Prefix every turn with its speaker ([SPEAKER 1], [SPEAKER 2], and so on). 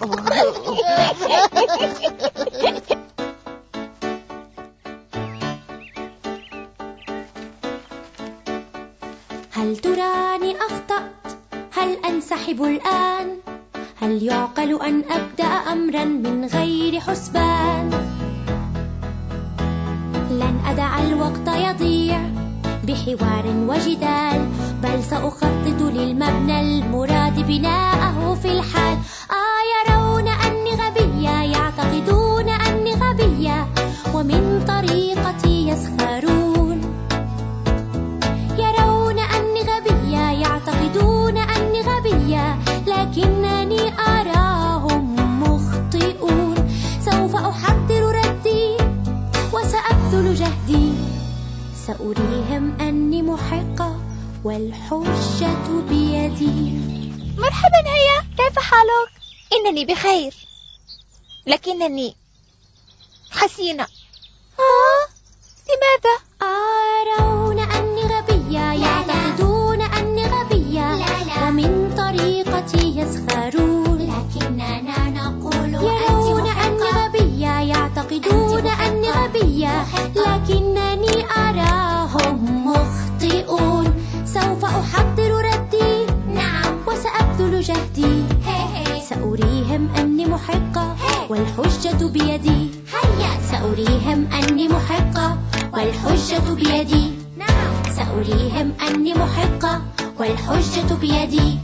[SPEAKER 1] هل تراني أخطأت؟ هل أنسحب الآن؟ هل يعقل أن أبدأ أمرا من غير حسبان؟ لن أدع الوقت يضيع بحوار وجدال بل سأخطط للمبنى المراد بناءه سأريهم أني محقة والحجة بيدي
[SPEAKER 2] مرحبا هيا كيف حالك؟ إنني بخير لكنني حزينة آه لماذا؟
[SPEAKER 1] محقة والحجة بيدي.
[SPEAKER 3] هيا
[SPEAKER 1] سأريهم أني محقة والحجة بيدي.
[SPEAKER 3] نعم
[SPEAKER 1] سأريهم أني محقة والحجة بيدي.